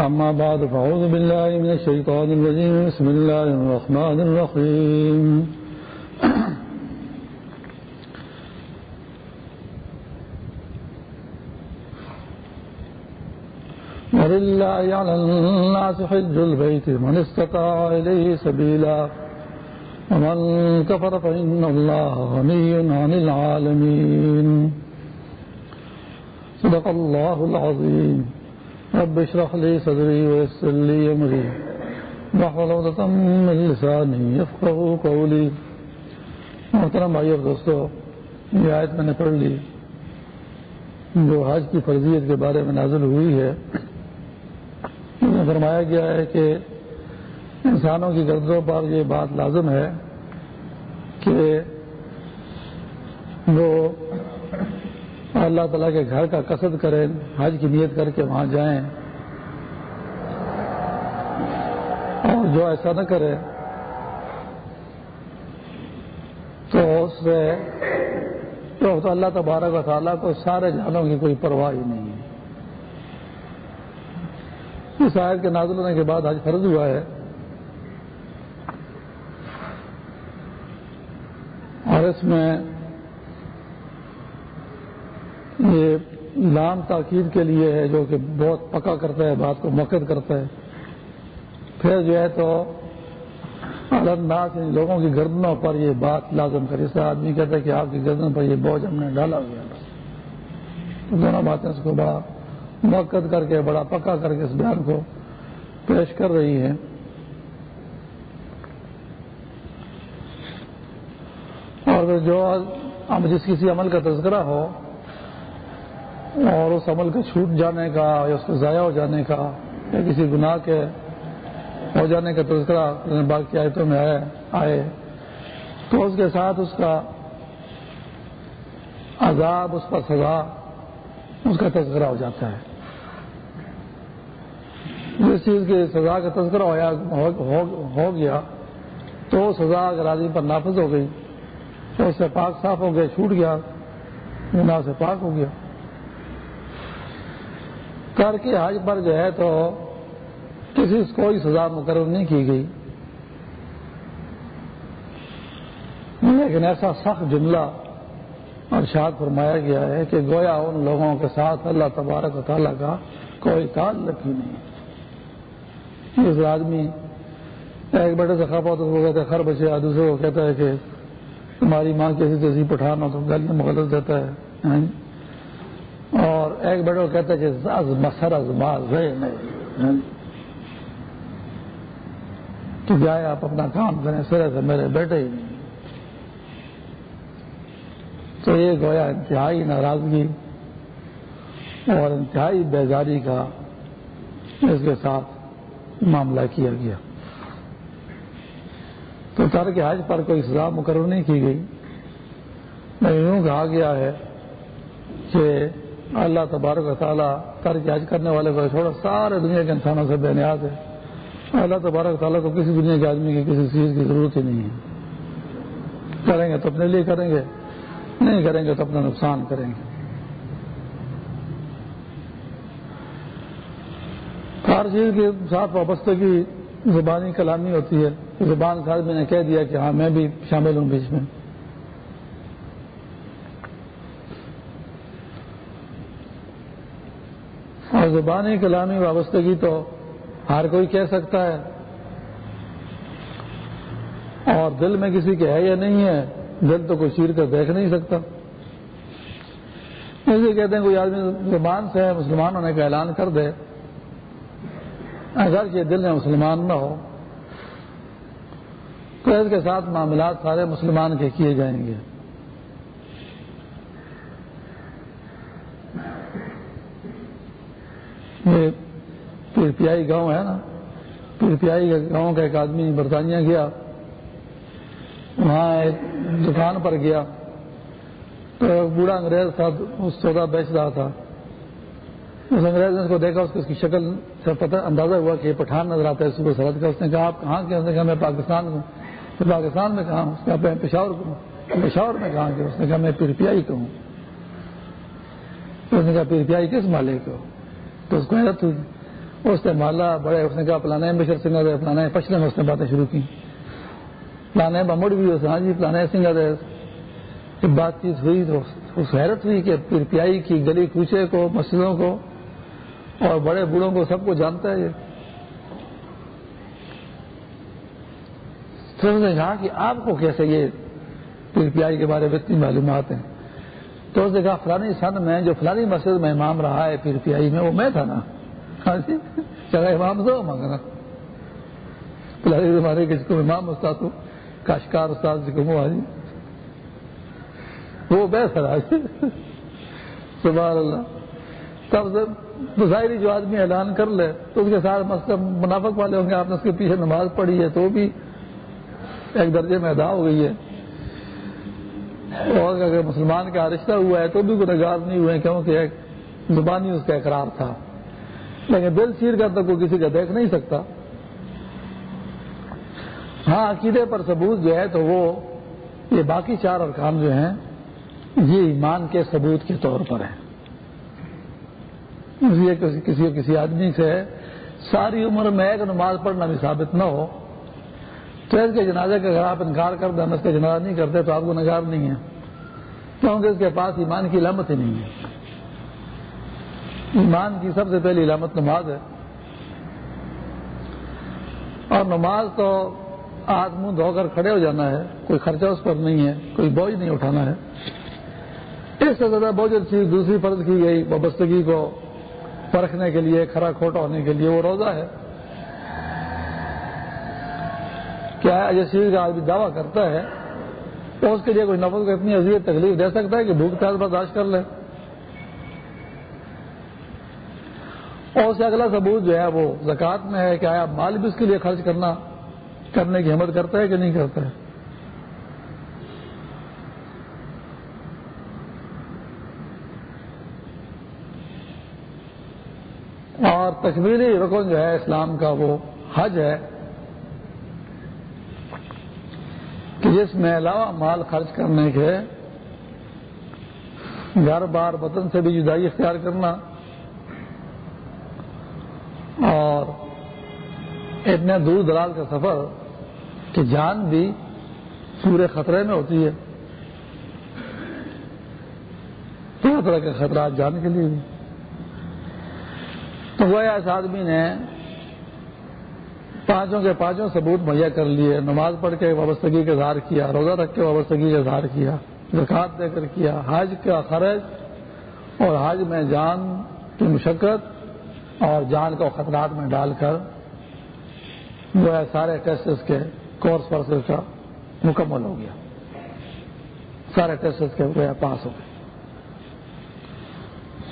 أما بعد، فأعوذ بالله من الشيطان الرجيم. بسم الله الرحمن الرحيم. ولله على الناس حج البيت من استطاع إليه سبيلا. ومن كفر فإن الله غني عن العالمين. صدق الله العظيم. رب اشرح لي صدري ويسر لي أمري. واحلل عقدة من لساني يفقهوا قولي. محترم بھائی اور دوستو، یہ آیت میں نے پڑھ لی، جو حج کی فرضیت کے بارے میں نازل ہوئی ہے۔ اس میں فرمایا گیا ہے کہ انسانوں کی گردوں پر یہ بات لازم ہے کہ وہ اللہ تعالیٰ کے گھر کا قصد کریں، حج کی نیت کر کے وہاں جائیں۔ اور جو ایسا نہ کرے تو اس سے تو اللہ تبارک و تعالیٰ کو سارے جانوں کی کوئی پرواہ ہی نہیں ہے۔ اس آیت کے نازل ہونے کے بعد آج فرض ہوا ہے۔ اور اس میں یہ لام تاکید کے لیے ہے جو کہ بہت پکا کرتا ہے، بات کو مقد کرتا ہے۔ پھر جو ہے تو النداز ان لوگوں کی گردنوں پر یہ بات لازم کرے۔ اس آدمی کہتا ہے کہ آپ کی گردن پر یہ بوجھ ہم نے ڈالا ہوا تو دونوں باتیں اس کو بڑا موقع کر کے، بڑا پکا کر کے اس بیان کو پیش کر رہی ہیں۔ اور جو اب جس کسی عمل کا تذکرہ ہو اور اس عمل کے چھوٹ جانے کا یا اس کے ضائع ہو جانے کا یا کسی گناہ کے ہو جانے کا تذکرہ باقی آیتوں میں آئے آئے۔ تو اس کے ساتھ اس کا عذاب، اس پر سزا، اس کا تذکرہ ہو جاتا ہے۔ جس چیز کی سزا کا تذکرہ ہو گیا، تو سزا اگر آدمی پر نافذ ہو گئی، تو اس سے پاک صاف ہو گیا، چھوٹ گیا، گناہ سے پاک ہو گیا۔ کر کے حج پر جو ہے تو کسی کوئی سزا مقرر نہیں کی گئی۔ لیکن ایسا سخت جملہ اور شاد فرمایا گیا ہے کہ گویا ان لوگوں کے ساتھ اللہ تبارک و تعالیٰ کا کوئی تعلق ہی نہیں۔ اس آدمی ایک بیٹے سے خفا تو وہ کہتے خر بچے دوسرے کو کہتا ہے کہ تمہاری ماں کیسی تیزی پٹھان ہو تو گل میں مغلط دیتا ہے اور ایک بیٹے کو کہتا ہے کہ مسر ازماز ہاں؟ تو جائے آپ اپنا کام کریں، سرے سے میرے بیٹے ہی نہیں۔ تو یہ گویا انتہائی ناراضگی اور انتہائی بیزاری کا اس کے ساتھ معاملہ کیا گیا۔ تو تر کے حج پر کوئی سزا مقرر نہیں کی گئی۔ میں یوں کہا گیا ہے کہ اللہ تبارک و تعالیٰ تر کے حج کرنے والے کو چھوڑا، سارے دنیا کے انسانوں سے بے نیاز ہے اللہ تبارک و تعالیٰ کو کسی دنیا کے آدمی کی کسی چیز کی ضرورت ہی نہیں ہے۔ کریں گے تو اپنے لیے کریں گے، نہیں کریں گے تو اپنا نقصان کریں گے۔ ہر چیز کے ساتھ وابستگی، زبانی کلامی ہوتی ہے۔ زبان کا آدمی نے کہہ دیا کہ ہاں میں بھی شامل ہوں بیچ میں۔ اور زبانی کلامی وابستگی تو ہر کوئی کہہ سکتا ہے۔ اور دل میں کسی کے ہے یا نہیں ہے، دل تو کوئی چیر کر دیکھ نہیں سکتا۔ اسے کہتے ہیں کوئی آدمی زبان سے مسلمان ہونے کا اعلان کر دے۔ اگر یہ دل میں مسلمان نہ ہو، تو اس کے ساتھ معاملات سارے مسلمان کے کیے جائیں گے۔ پیر پیائی گاؤں ہے نا۔ پیر پیائی گاؤں کا ایک آدمی برطانیہ گیا۔ وہاں ایک دکان پر گیا۔ تو بوڑھا انگریز تھا، اس سودا بیچ رہا تھا۔ اس انگریز نے اس کو دیکھا، اس کی شکل سے پتہ اندازہ ہوا کہ یہ پٹھان نظر آتا ہے۔ صبح سرحد کا اس نے کہا، آپ کہاں کے اس نے کہا، میں پاکستان میں پاکستان میں کہا اس نے پشاور پشاور میں کہا کہ اس نے کہا، میں پیر پیائی کہوں اس نے کہا پیر پیائی کس مالے کو تو اس کو حیرت ہوئی۔ اس نے مالا، بڑے اس نے کہا پلانے بشر سنگر ہے پلانے پچھلے میں اس نے باتیں شروع کی پلانے بمڑ بھی اس ہاں جی پلانے سنگر ہے۔ جب بات چیت ہوئی تو اس حیرت ہوئی کہ پیر پیائی کی گلی کوچے کو، مسجدوں کو اور بڑے بوڑھوں کو سب کو جانتا ہے یہ۔ تو اس نے کہا کہ آپ کو کیسے یہ پیر پیائی کے بارے میں اتنی معلومات ہیں؟ تو اس نے کہا فلانی سن میں جو فلانی مسجد میں امام رہا ہے پیر پیائی میں وہ میں تھا نا؟ ہاں جی۔ امام دو مانگنا فلانی ہاں جی، ہمارے کسی کو امام استاد ہوں کاشکار استاد جی کو ہاں جی۔ وہ بہتر آج سبحان اللہ۔ تب سے ظاہری جو آدمی اعلان کر لے، تو اس کے ساتھ مسئلہ منافق والے ہوں گے، آپ نے اس کے پیچھے نماز پڑھی ہے تو بھی ایک درجے میں ادا ہو گئی ہے۔ اور اگر مسلمان کا رشتہ ہوا ہے تو بھی گنگار نہیں ہوئے کیونکہ ایک زبانی اس کا اقرار تھا۔ لیکن دل چیر کر تو کوئی کسی کا دیکھ نہیں سکتا۔ ہاں عقیدے پر ثبوت جو ہے تو وہ یہ باقی چار ارکان جو ہیں، یہ ایمان کے ثبوت کے طور پر ہیں۔ کسی کسی آدمی سے ساری عمر میں ایک نماز پڑھنا بھی ثابت نہ ہو۔ تو اس کے جنازے کا اگر آپ انکار کر دیں اس کا جنازہ نہیں کرتے، تو آپ کو نگار نہیں ہے کیونکہ اس کے پاس ایمان کی علامت ہی نہیں ہے۔ ایمان کی سب سے پہلی علامت نماز ہے۔ اور نماز تو ہاتھ منہ دھو کر کھڑے ہو جانا ہے، کوئی خرچہ اس پر نہیں ہے، کوئی بوجھ نہیں اٹھانا ہے۔ اس سے زیادہ بوجھ چیز دوسری فرض کی گئی، وابستگی کو پرکھنے کے لیے کھڑا کھوٹا ہونے کے لیے، وہ روزہ ہے۔ کیا چیز کا آدمی دعویٰ کرتا ہے؟ تو اس کے لیے کوئی نفل کو اتنی عزیز تکلیف دے سکتا ہے کہ بھوک پیاس برداشت کر لے۔ اور اس سے اگلا ثبوت جو ہے وہ زکوٰۃ میں ہے کہ آیا مال بھی اس کے لیے خرچ کرنا، کرنے کی ہمت کرتا ہے کہ نہیں کرتا ہے۔ اور تکمیلی رکن جو ہے اسلام کا وہ حج ہے۔ کہ جس میں علاوہ مال خرچ کرنے کے گھر بار وطن سے بھی جدائی اختیار کرنا اور اتنے دور دراز کا سفر کہ جان بھی پورے خطرے میں ہوتی ہے۔ طرح طرح کے خطرات جان کے لیے بھی۔ تو وہ اس آدمی نے پانچوں کے پانچوں ثبوت مہیا کر لیے، نماز پڑھ کے وابستگی کا اظہار کیا، روزہ رکھ کے وابستگی کا اظہار کیا، زکوٰۃ دے کر کیا، حج کا خرچ اور حج میں جان کی مشقت اور جان کو خطرات میں ڈال کر، جو ہے سارے ٹیسٹ کے کورس ورسز کا مکمل ہو گیا۔ سارے ٹیسٹ کے پاس ہو گئے۔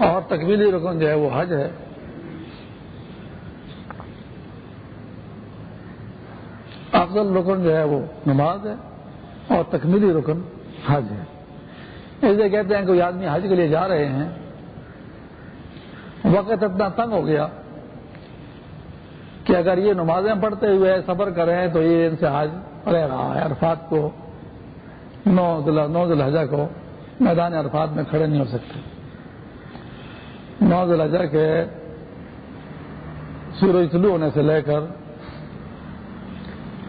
اور تکمیلی رکن جو ہے وہ حج ہے۔ افضل رکن جو ہے وہ نماز ہے اور تکمیلی رکن حج ہے۔ ایسے کہتے ہیں کہ آدمی حج کے لیے جا رہے ہیں۔ وقت اتنا تنگ ہو گیا کہ اگر یہ نمازیں پڑھتے ہوئے سفر کریں تو یہ ان سے حج رہ رہا ہے۔ عرفات کو، نو نو ذلحجہ کو میدان عرفات میں کھڑے نہیں ہو سکتے۔ نو ذلحجہ کے سورج طلوع ہونے سے لے کر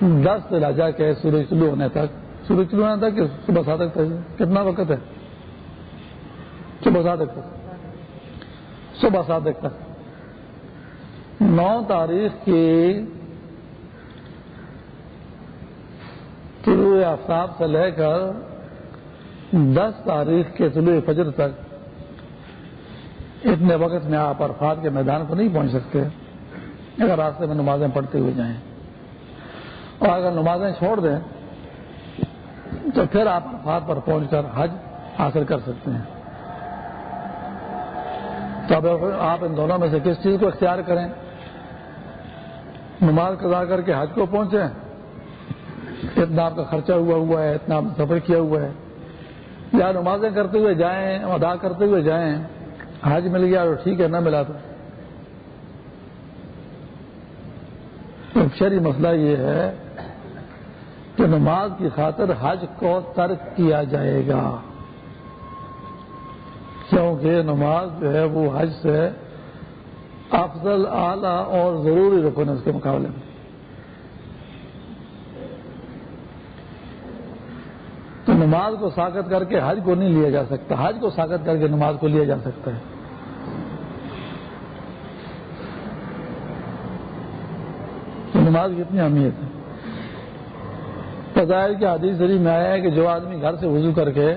دس لاجا کے سورج طلوع ہونے تک، سورج طلوع ہونے تک صبح سات تک کتنا وقت ہے؟ صبح سات تک صبح سات تک نو تاریخ کی طلوع آفتاب سے لے کر دس تاریخ کے طلوع فجر تک اتنے وقت میں آپ عرفات کے میدان کو نہیں پہنچ سکتے، اگر راستے میں نمازیں پڑھتے ہوئے جائیں۔ اور اگر نمازیں چھوڑ دیں، تو پھر آپ عرفات پر پہنچ کر حج حاصل کر سکتے ہیں۔ تو اب آپ ان دونوں میں سے کس چیز کو اختیار کریں؟ نماز قضا کر کے حج کو پہنچے اتنا آپ کا خرچہ ہوا ہوا ہے، اتنا آپ نے سفر کیا ہوا ہے۔ یا نمازیں کرتے ہوئے جائیں، ادا کرتے ہوئے جائیں، حج مل گیا اور ٹھیک ہے، نہ ملا تو۔ شری مسئلہ یہ ہے کہ نماز کی خاطر حج کو ترک کیا جائے گا۔ کیونکہ نماز جو ہے وہ حج سے افضل، اعلی اور ضروری رکن اس کے مقابلے میں۔ تو نماز کو ساکت کر کے حج کو نہیں لیا جا سکتا۔ حج کو ساکت کر کے نماز کو لیا جا سکتا ہے۔ تو نماز کی اتنی اہمیت ہے۔ فضائل کے حدیث ذریعے میں آیا ہے کہ جو آدمی گھر سے وضو کر کے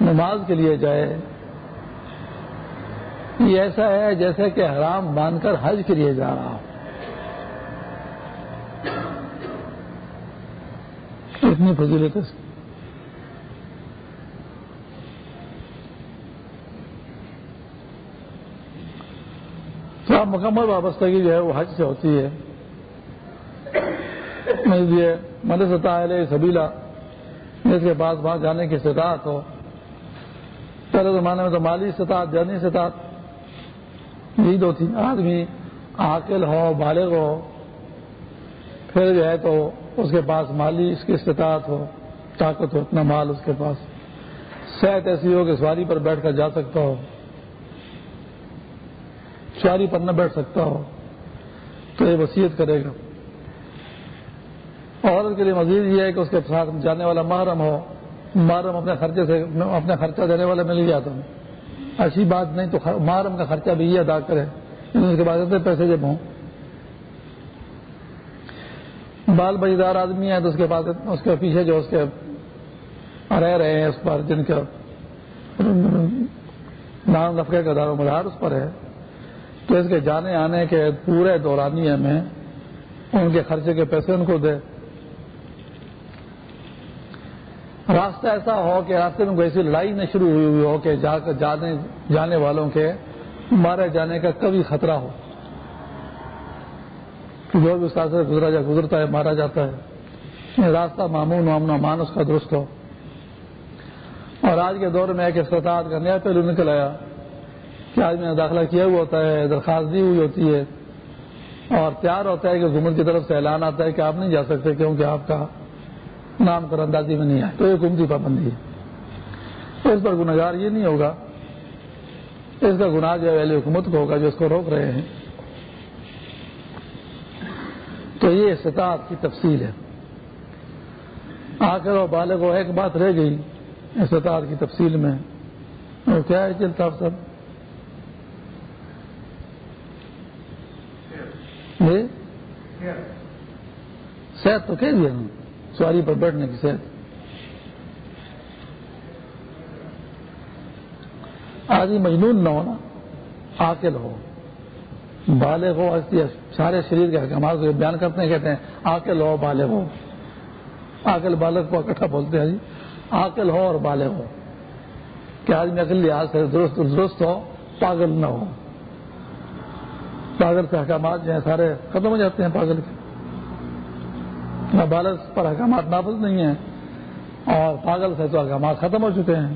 نماز کے لیے جائے، یہ ایسا ہے جیسے کہ حرام مان کر حج کے لیے جا رہا ہو۔ اتنی فضیلت ہے۔ تو آپ مکمل وابستگی جو ہے وہ حج سے ہوتی ہے۔ مدد سبیلا جس کے پاس وہاں جانے کی استطاعت ہو۔ پہلے زمانے میں تو مالی استطاعت جانی استطاعت۔ عید ہوتی آدمی عاقل ہو، بالغ ہو۔ پھر جو ہے تو اس کے پاس مالی اس کی استطاعت ہو، طاقت ہو، اتنا مال اس کے پاس۔ صحت ایسی ہو کہ سواری پر بیٹھ کر جا سکتا ہو۔ سواری پر نہ بیٹھ سکتا ہو۔ تو یہ وسیعت کرے گا۔ عورت کے لیے مزید یہ ہے کہ اس کے ساتھ جانے والا محرم ہو، محرم اپنے خرچے سے، اپنا خرچہ دینے والے مل جاتا ہوں ایسی بات نہیں تو محرم کا خرچہ بھی یہ ادا کرے۔ یعنی اس کے بعد اتنے پیسے جب ہوں۔ بال بجدار آدمی ہے تو اس کے پاس اس کے پیچھے جو اس کے رہ رہے ہیں اس پر، جن کا نام نفقے کا دار و مدار اس پر ہے، تو اس کے جانے آنے کے پورے دورانیے میں ان کے خرچے کے پیسے ان کو دے۔ راستہ ایسا ہو کہ راستے میں کوئی ایسی لڑائی نہ شروع ہوئی ہوئی ہو کہ جا کر جانے جانے والوں کے مارے جانے کا کبھی خطرہ ہو۔ جو بھی اس سے گزرا جا گزرتا ہے، مارا جاتا ہے۔ راستہ معمول امن امان، اس کا درست ہو۔ اور آج کے دور میں ایک استطاعت کا نیا پہلو نکل آیا کہ آدمی نے داخلہ کیا ہوا ہوتا ہے، درخواست دی ہوئی ہوتی ہے۔ اور تیار ہوتا ہے کہ حکومت کی طرف سے اعلان آتا ہے کہ آپ نہیں جا سکتے کیونکہ آپ کا نام کر اندازی میں نہیں آئے تو یہ حکومتی پابندی ہے۔ اس پر گناگار یہ نہیں ہوگا، اس کا گناہ جو ہے حکومت کو ہوگا جو اس کو روک رہے ہیں۔ تو یہ استطاعت کی تفصیل ہے۔ آخر اور بالغ کو ایک بات رہ گئی استطاعت کی تفصیل میں۔ اور کیا ہے چلتا سب صحت تو کہہ دیا سواری پر بیٹھنے کی صحت۔ آدمی مجنون نہ ہونا، عاقل ہو۔ بالغ ہو سارے شریر کے حکامات کو بیان کرتے ہیں، کہتے ہیں، عاقل ہو، بالغ ہو۔ عاقل بالغ کو اکٹھا بولتے ہیں جی۔ عاقل ہو اور بالغ ہو۔ کہ آدمی عقل لحاظ سے درست درست ہو، پاگل نہ ہو۔ پاگل سے حکامات جو ہیں، سارے ختم ہو جاتے ہیں پاگل کے۔ بالغ پر احکامات نافذ نہیں ہیں اور پاگل سے تو احکامات ختم ہو چکے ہیں۔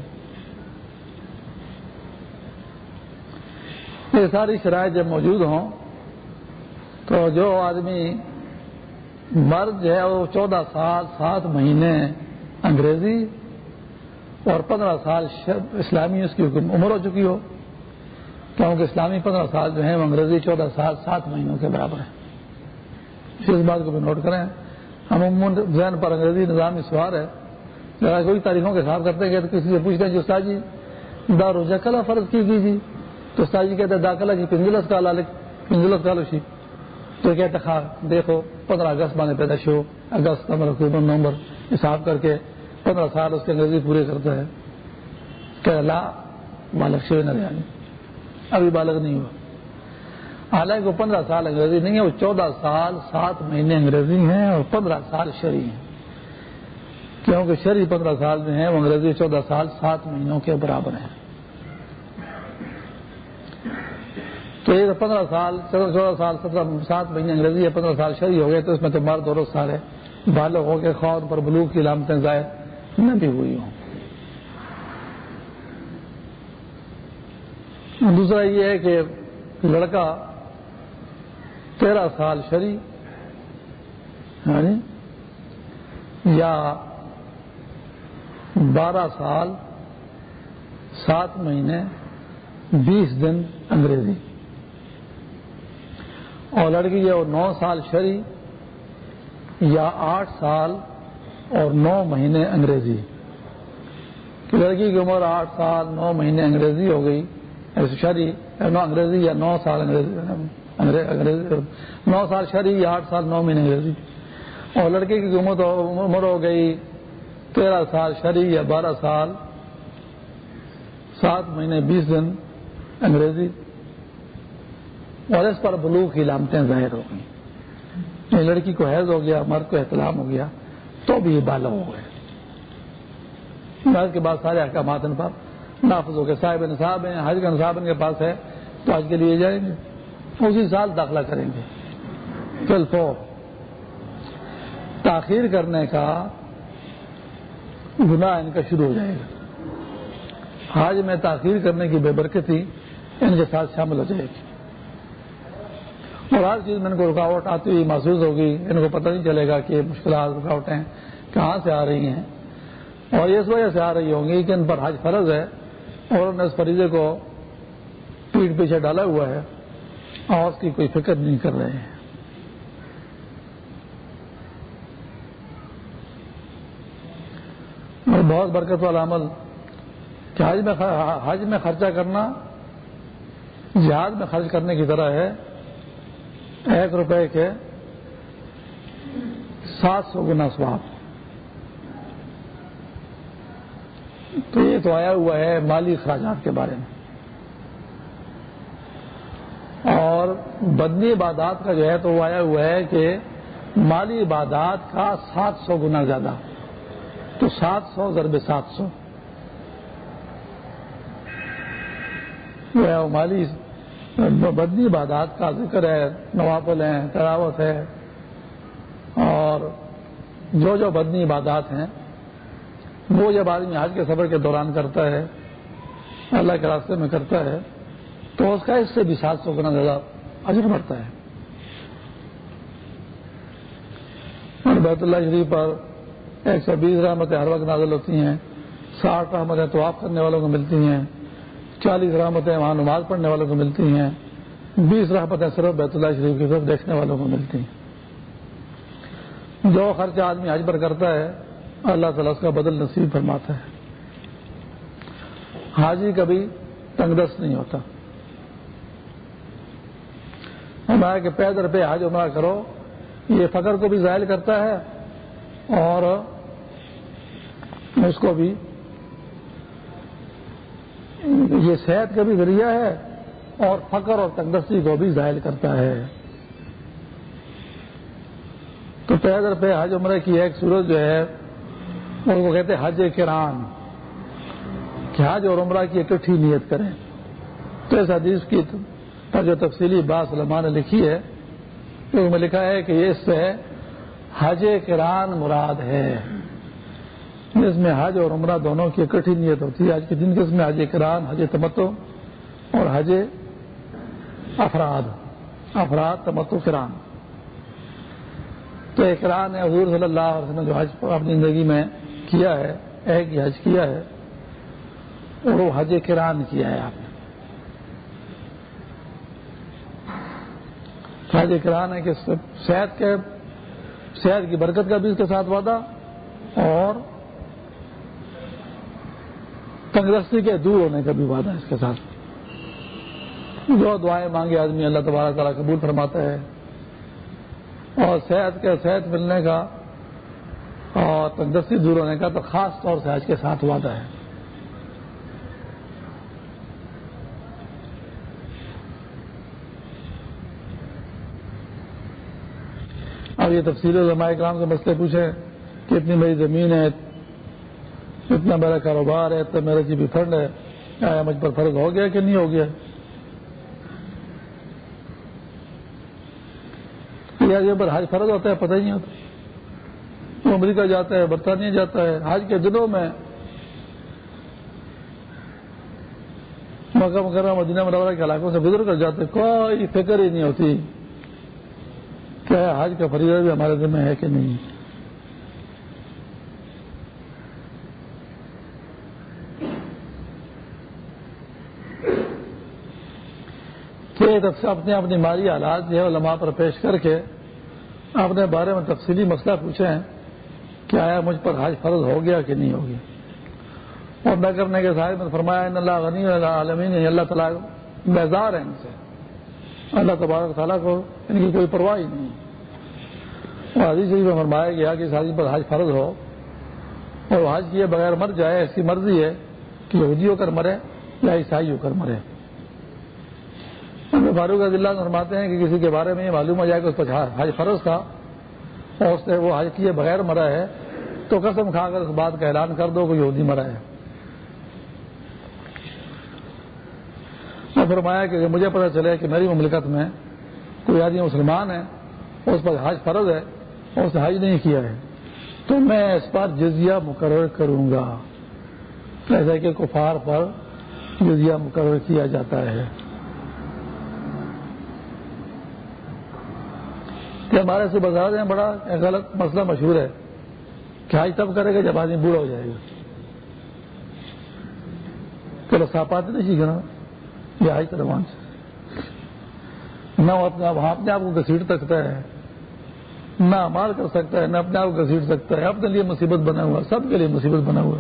یہ ساری شرائط جب موجود ہوں تو جو آدمی مرد جو ہے وہ چودہ سال، سات مہینے انگریزی اور پندرہ سال اسلامی اس کی عمر ہو چکی ہو۔ کیونکہ اسلامی پندرہ سال جو ہیں وہ انگریزی چودہ سال، سات مہینوں کے برابر ہیں۔ اس بات کو بھی نوٹ کریں۔ عموماً ذہن پر انگریزی نظام سوار ہے۔ اگر کوئی تاریخوں کے حساب کرتے ہیں تو کسی سے پوچھتے ہیں جو استاد جی دا روزہ کلا فرض کی گئی جی؟ تو استاد جی کہتے ہیں داخلہ کی پنجلس کا لالک، پنجلس کا لوشی۔ تو کہتے خواہ دیکھو، پندرہ اگست بانے پیدا شو، اگست پندرہ اکتوبر، نومبر، حساب کر کے پندرہ سال اس کے انگریزی پورے کرتا ہے۔ کہ اللہ بالغ شو نہ ابھی بالغ نہیں ہوا۔ حالانکہ وہ پندرہ سال انگریزی نہیں ہے، وہ چودہ سال، سات مہینے انگریزی ہیں اور پندرہ سال شری ہیں۔ کیونکہ شری پندرہ سال میں ہے وہ انگریزی چودہ سال، سات مہینوں کے برابر ہیں۔ تو یہ پندرہ سال، چودہ چودہ سال سترہ سات مہینے انگریزی یا پندرہ سال شہری ہو گئے تو اس میں تو مرد اور سارے بالغ ہو کے خواب پر بلوک کی علامتیں ظاہر نہ بھی ہوئی ہوں۔ دوسرا یہ ہے کہ لڑکا تیرہ سال شری یعنی یا بارہ سال، سات مہینے، بیس دن انگریزی۔ اور لڑکی جو نو سال شری یا آٹھ سال اور نو مہینے انگریزی۔ لڑکی کی عمر آٹھ سال، نو مہینے انگریزی ہو گئی شری نو انگریزی یا نو سال انگریزی۔ نو سال شری یا آٹھ سال نو مہینے انگریزی۔ اور لڑکے کی عمر ہو گئی تیرہ سال شری یا بارہ سال۔ سات مہینے، بیس دن انگریزی۔ اور اس پر بلو کی علامتیں ظاہر ہو گئی لڑکی کو حیض ہو گیا، مرد کو احتلام ہو گیا، تو بھی یہ بالا ہو گئے۔ کے بعد سارے احکامات ان پر نافذ ہو گئے۔ صاحب نصاب ہیں، حج کا نصاب ان کے پاس ہے، تو حج کے لیے جائیں گے۔ اسی سال داخلہ کریں گے۔ فل فور تاخیر کرنے کا گناہ ان کا شروع ہو جائے گا۔ حج میں تاخیر کرنے کی بے برکتی ان کے ساتھ شامل ہو جائے گی۔ اور ہر چیز میں ان کو رکاوٹ آتی ہوئی محسوس ہوگی۔ ان کو پتہ نہیں چلے گا کہ مشکلات، رکاوٹیں کہاں سے آ رہی ہیں۔ اور اس وجہ سے آ رہی ہوں گی کہ ان پر حج فرض ہے اور انہوں نے اس فریضے کو پیٹ پیچھے ڈالا ہوا ہے۔ اور اس کی کوئی فکر نہیں کر رہے ہیں۔ اور بہت برکت والا عمل، کہ حج میں حج میں خرچہ کرنا جہاز میں خرچ کرنے کی طرح ہے۔ ایک روپے کے سات سو گنا سواب تو یہ تو آیا ہوا ہے مالی اخراجات کے بارے میں اور بدنی عبادات کا جو ہے تو وہ آیا ہوا ہے کہ مالی عبادات کا سات سو گنا زیادہ۔ تو سات سو ضرب سات سو۔ وہ مالی بدنی عبادات کا ذکر ہے، نوافل ہیں تراوت ہے۔ اور جو جو بدنی عبادات ہیں، وہ جب آدمی حج کے سفر کے دوران کرتا ہے، اللہ کے راستے میں کرتا ہے، تو اس کا اس سے بھی سات سو گنا زیادہ اجر بڑھتا ہے۔ اور بیت اللہ شریف پر ایک سو بیس رحمتیں ہر وقت نازل ہوتی ہیں۔ ساٹھ رحمتیں طواف کرنے والوں کو ملتی ہیں۔ چالیس رحمتیں وہاں نماز پڑھنے والوں کو ملتی ہیں۔ بیس رحمتیں صرف بیت اللہ شریف کی طرف دیکھنے والوں کو ملتی ہیں۔ جو خرچہ آدمی حج پر کرتا ہے، اللہ تعالیٰ اس کا بدل نصیب فرماتا ہے۔ حاجی کبھی تنگ دست نہیں ہوتا۔ ہمارا کہ پیدر پہ حج عمرہ کرو، یہ فقر کو بھی ظاہر کرتا ہے اور اس کو بھی یہ صحت کا بھی ذریعہ ہے اور فقر اور تندرستی کو بھی ظاہر کرتا ہے۔ تو پیدر پہ حج عمرہ کی ایک صورت جو ہے وہ کہتے ہیں حج کران، کہ حج اور عمرہ کی اکٹھی نیت کریں۔ تو اس حدیث کی پر جو تفصیلی بات علماء نے لکھی ہے، تو میں لکھا ہے کہ اس سے حج کران مراد ہے۔ جس میں حج اور عمرہ دونوں کی اکٹھی نیت ہوتی ہے۔ آج کے دن کے اس میں حج کران، حج تمتو اور حج افراد افراد تمتو کران۔ تو اقران ہے، حضور صلی اللہ علیہ وسلم جو حج اپنی زندگی میں کیا ہے، ایک ہی حج کیا ہے، اور وہ حج کران کیا ہے آپ نے۔ حج کران ہے کہ صحت کے صحت کی برکت کا بھی اس کے ساتھ وعدہ اور تندرستی کے دور ہونے کا بھی وعدہ اس کے ساتھ۔ جو دعائیں مانگے آدمی اللہ تبارک تعالیٰ قبول فرماتا ہے۔ اور صحت کے صحت ملنے کا اور تندرستی دور ہونے کا تو خاص طور سے آج کے ساتھ وعدہ ہے۔ اب یہ تفصیل علماء کرام سے مسئلے پوچھیں کہ اتنی بڑی زمین ہے، اتنا میرا کاروبار ہے، اتنا میرا جی بی فنڈ ہے، آیا مجھ پر فرض ہو گیا کہ نہیں ہو گیا؟ یہ پر حج فرض ہوتا ہے، پتہ ہی نہیں ہوتا۔ وہ امریکہ جاتا ہے، برطانیہ جاتا ہے، حج کے دنوں میں مکہ مکرمہ، مدینہ مرورہ کے علاقوں سے گزر کر جاتے، کوئی فکر ہی نہیں ہوتی۔ کہ حج کا فریضہ بھی ہمارے ذمہ ہے کہ نہیں؟ کہ اپنے اپنی مالی حالات جو ہے علماء پر پیش کر کے اپنے بارے میں تفصیلی مسئلہ پوچھے ہیں کہ آیا مجھ پر حج فرض ہو گیا کہ نہیں ہو گیا؟ اور نہ کرنے کے ساتھ میں فرمایا، ان اللہ غنی عالمین یعنی اللہ تعالیٰ بیزار ہے ان سے۔ اللہ تبارک تعالیٰ کو ان کی کوئی پرواہ ہی نہیں اور حاضی شریف میں فرمایا گیا کہ شادی پر حج فرض ہو اور حج کیے بغیر مر جائے ایسی مرضی ہے کہ یہودی ہو کر مرے یا عیسائی ہو کر مرے۔ فاروق عزیز اللہ فرماتے ہیں کہ کسی کے بارے میں یہ معلوم ہو جائے کہ اس پر حج فرض تھا اور اس نے وہ حج کیے بغیر مرا ہے تو قسم کھا کر اس بات کا اعلان کر دو کہ یہودی مرا ہے۔ میں فرمایا کہ مجھے پتہ چلے کہ میری مملکت میں کوئی آدمی مسلمان ہے اس پر حج فرض ہے، اور اس نے حج نہیں کیا ہے، تو میں اس پر جزیہ مقرر کروں گا۔ جیسے کہ کفار پر جزیہ مقرر کیا جاتا ہے۔ کہ ہمارے سے بازار میں بڑا غلط مسئلہ مشہور ہے کہ حج تب کرے گا جب آدمی بوڑھا ہو جائے گا۔ چلو صافات نہیں سیکھنا یہ حج سے۔ نہ وہ اپنے وہاں اپنے آپ کو گھسیٹ سکتا ہے۔ نہ مار کر سکتا ہے، نہ اپنے آپ کو گھسیٹ سکتا ہے۔ اپنے لیے مصیبت بنا ہوا، سب کے لیے مصیبت بنا ہوا۔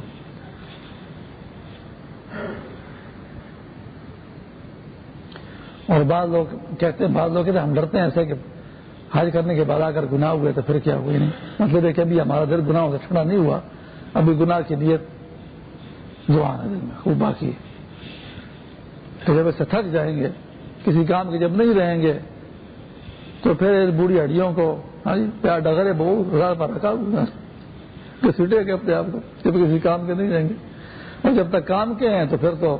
اور بعض لوگ کہتے ہیں، بعض لوگ کہتے ہیں، ہم ڈرتے ہیں ایسے کہ حج کرنے کے بعد اگر گناہ ہوئے تو پھر کیا ہوئی نہیں۔ مطلب ہے کہ ابھی ہمارا دل گناہ سے ٹھنڈا نہیں ہوا۔ ابھی گناہ کی نیت جوان ہے دل میں خوب باقی تو جب ایسے تھک جائیں گے، کسی کام کے جب نہیں رہیں گے، تو پھر بوڑھی ہڈیوں کو ہاں جی پیار ڈگرے بہت پر رکھا سیٹے گے اپنے آپ کو، جب کسی کام کے نہیں رہیں گے۔ اور جب تک کام کے ہیں، تو پھر تو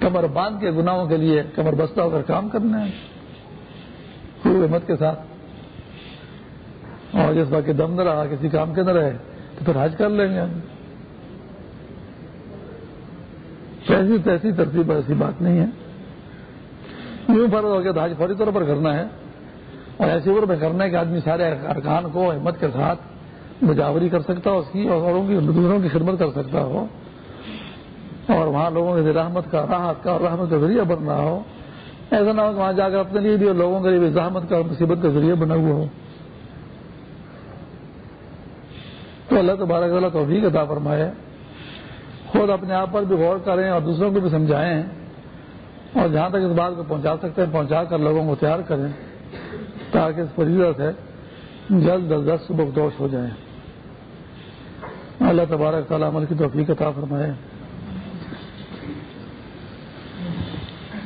کمر باندھ کے گناہوں کے لیے کمر بستہ ہو کر کام کرنا ہے۔ خوب ہمت کے ساتھ۔ اور جس بات کے دم نہ رہا، کسی کام کے نہ رہے، تو پھر حج کر لیں گے۔ ایسی تیسی ترتیب ایسی بات نہیں ہے۔ یوں فرض ہو گیا تو حج فوری طور پر کرنا ہے، اور ایسی عمر میں کرنا ہے کہ آدمی سارے ارکان کو، ہمت کے ساتھ مجاوری کر سکتا ہو، اس کی اور دوسروں کی خدمت کر سکتا ہو۔ اور وہاں لوگوں کے رحمت کا، راحت کا اور رحمت کا ذریعہ بن رہا ہو۔ ایسا نہ ہو کہ وہاں جا کر اپنے لیے بھی اور لوگوں کے لیے بھی زحمت کا مصیبت کا ذریعہ بنا ہوا ہو۔ تو اللہ تبارک اللہ توفیق عطا فرمائے۔ خود اپنے آپ پر بھی غور کریں اور دوسروں کو بھی سمجھائیں اور جہاں تک اس بات کو پہنچا سکتے ہیں، پہنچا کر لوگوں کو تیار کریں تاکہ اس فریضت ہے جلد از جلد صبح دوش ہو جائیں۔ اللہ تبارک تعالیٰ عمل کی توفیق عطا فرمائے۔